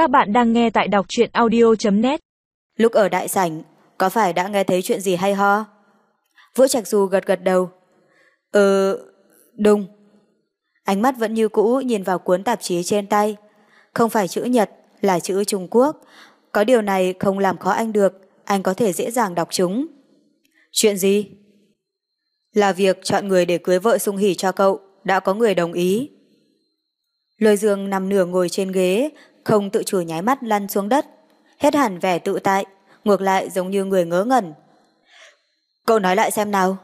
Các bạn đang nghe tại đọc truyện audio.net Lúc ở đại sảnh, có phải đã nghe thấy chuyện gì hay ho? Vũ Trạch Du gật gật đầu. Ừ, đúng. Ánh mắt vẫn như cũ nhìn vào cuốn tạp chí trên tay. Không phải chữ Nhật, là chữ Trung Quốc. Có điều này không làm khó anh được, anh có thể dễ dàng đọc chúng. Chuyện gì? Là việc chọn người để cưới vợ sung hỉ cho cậu, đã có người đồng ý. Lôi dương nằm nửa ngồi trên ghế, không tự chủ nháy mắt lăn xuống đất. Hết hẳn vẻ tự tại, ngược lại giống như người ngớ ngẩn. Cậu nói lại xem nào.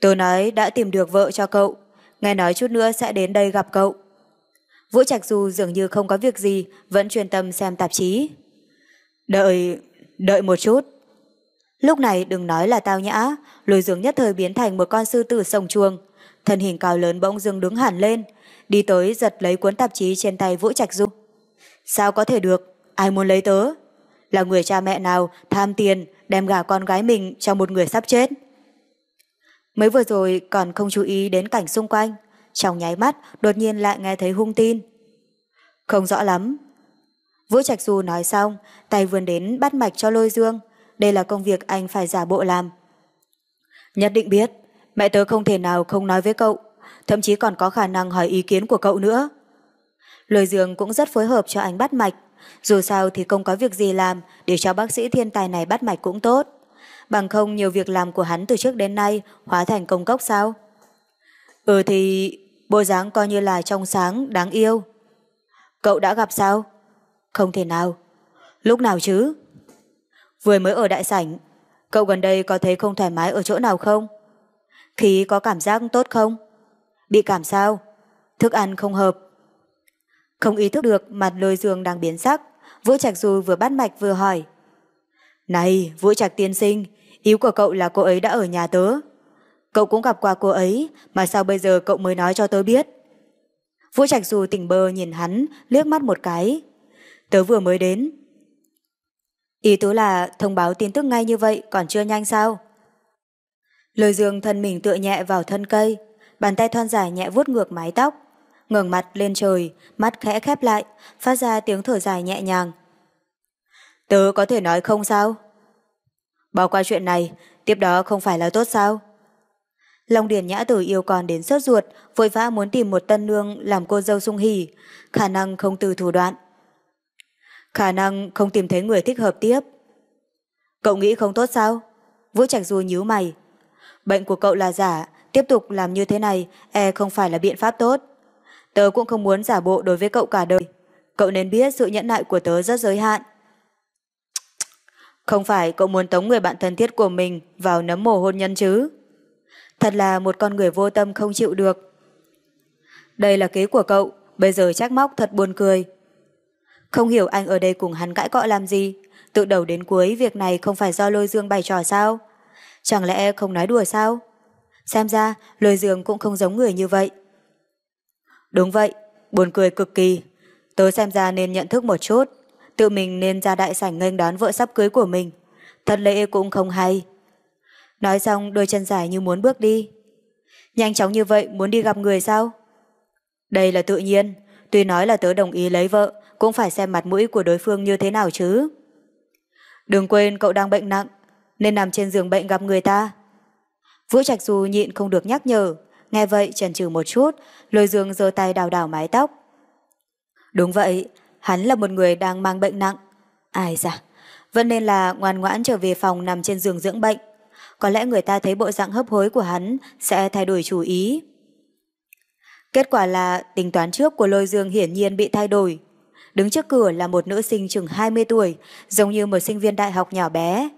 Tôi nói đã tìm được vợ cho cậu, nghe nói chút nữa sẽ đến đây gặp cậu. Vũ Trạch Du dường như không có việc gì, vẫn chuyên tâm xem tạp chí. Đợi, đợi một chút. Lúc này đừng nói là tao nhã, lùi dương nhất thời biến thành một con sư tử sông chuông. Thân hình cao lớn bỗng dưng đứng hẳn lên, đi tới giật lấy cuốn tạp chí trên tay Vũ Trạch Du. Sao có thể được? Ai muốn lấy tớ? Là người cha mẹ nào tham tiền đem gả con gái mình cho một người sắp chết? Mới vừa rồi còn không chú ý đến cảnh xung quanh, trong nháy mắt đột nhiên lại nghe thấy hung tin. Không rõ lắm. Vũ Trạch Du nói xong, tay vươn đến bắt mạch cho lôi dương. Đây là công việc anh phải giả bộ làm. Nhất định biết, mẹ tớ không thể nào không nói với cậu, thậm chí còn có khả năng hỏi ý kiến của cậu nữa. Lôi dương cũng rất phối hợp cho anh bắt mạch, dù sao thì không có việc gì làm để cho bác sĩ thiên tài này bắt mạch cũng tốt. Bằng không nhiều việc làm của hắn từ trước đến nay hóa thành công cốc sao? Ừ thì bộ dáng coi như là trong sáng, đáng yêu. Cậu đã gặp sao? Không thể nào. Lúc nào chứ? Vừa mới ở đại sảnh. Cậu gần đây có thấy không thoải mái ở chỗ nào không? Khí có cảm giác tốt không? Bị cảm sao? Thức ăn không hợp. Không ý thức được mặt lôi dương đang biến sắc. Vũ Trạch Du vừa bắt mạch vừa hỏi. Này, Vũ Trạch tiên sinh, ý của cậu là cô ấy đã ở nhà tớ. Cậu cũng gặp qua cô ấy, mà sao bây giờ cậu mới nói cho tớ biết? Vũ Trạch Du tỉnh bơ nhìn hắn, liếc mắt một cái. Tớ vừa mới đến. Ý tứ là thông báo tin tức ngay như vậy còn chưa nhanh sao? Lời dương thân mình tựa nhẹ vào thân cây, bàn tay thon dài nhẹ vuốt ngược mái tóc, ngẩng mặt lên trời, mắt khẽ khép lại, phát ra tiếng thở dài nhẹ nhàng. Tớ có thể nói không sao? Bỏ qua chuyện này, tiếp đó không phải là tốt sao? Long Điền Nhã Tử yêu còn đến sốt ruột, vội vã muốn tìm một tân nương làm cô dâu sung hỉ, khả năng không từ thủ đoạn. Khả năng không tìm thấy người thích hợp tiếp. Cậu nghĩ không tốt sao? Vũ Trạch Du nhíu mày. Bệnh của cậu là giả, tiếp tục làm như thế này e không phải là biện pháp tốt. Tớ cũng không muốn giả bộ đối với cậu cả đời. Cậu nên biết sự nhẫn nại của tớ rất giới hạn. Không phải cậu muốn tống người bạn thân thiết của mình vào nấm mồ hôn nhân chứ? Thật là một con người vô tâm không chịu được. Đây là kế của cậu, bây giờ trách móc thật buồn cười. Không hiểu anh ở đây cùng hắn cãi cọ làm gì, từ đầu đến cuối việc này không phải do lôi dương bày trò sao? Chẳng lẽ không nói đùa sao? Xem ra, lôi dương cũng không giống người như vậy. Đúng vậy, buồn cười cực kỳ. Tớ xem ra nên nhận thức một chút, tự mình nên ra đại sảnh nghênh đón vợ sắp cưới của mình. Thật lễ cũng không hay. Nói xong đôi chân dài như muốn bước đi. Nhanh chóng như vậy muốn đi gặp người sao? Đây là tự nhiên, tuy nói là tớ đồng ý lấy vợ, cũng phải xem mặt mũi của đối phương như thế nào chứ. Đừng quên cậu đang bệnh nặng, nên nằm trên giường bệnh gặp người ta. Vũ Trạch Du nhịn không được nhắc nhở, nghe vậy chần chừ một chút, lôi dương giơ tay đào đảo mái tóc. Đúng vậy, hắn là một người đang mang bệnh nặng. Ai dạ, vẫn nên là ngoan ngoãn trở về phòng nằm trên giường dưỡng bệnh. Có lẽ người ta thấy bộ dạng hấp hối của hắn sẽ thay đổi chủ ý. Kết quả là tính toán trước của lôi dương hiển nhiên bị thay đổi. Đứng trước cửa là một nữ sinh chừng 20 tuổi, giống như một sinh viên đại học nhỏ bé.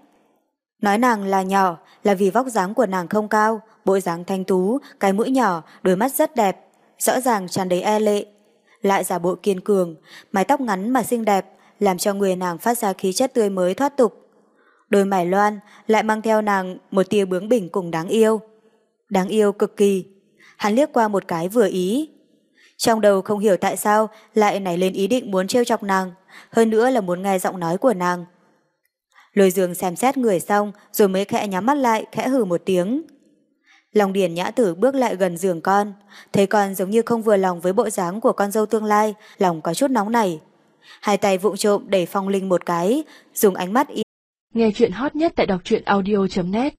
Nói nàng là nhỏ là vì vóc dáng của nàng không cao, bộ dáng thanh tú, cái mũi nhỏ, đôi mắt rất đẹp, rõ ràng tràn đầy e lệ. Lại giả bộ kiên cường, mái tóc ngắn mà xinh đẹp, làm cho người nàng phát ra khí chất tươi mới thoát tục. Đôi mải loan lại mang theo nàng một tia bướng bỉnh cùng đáng yêu. Đáng yêu cực kỳ. Hắn liếc qua một cái vừa ý. Trong đầu không hiểu tại sao lại nảy lên ý định muốn trêu chọc nàng, hơn nữa là muốn nghe giọng nói của nàng. Lôi dương xem xét người xong rồi mới khẽ nhắm mắt lại, khẽ hừ một tiếng. Lòng điền nhã tử bước lại gần giường con, thấy con giống như không vừa lòng với bộ dáng của con dâu tương lai, lòng có chút nóng nảy. Hai tay vụng trộm đẩy phong linh một cái, dùng ánh mắt Nghe chuyện hot nhất tại đọc truyện audio.net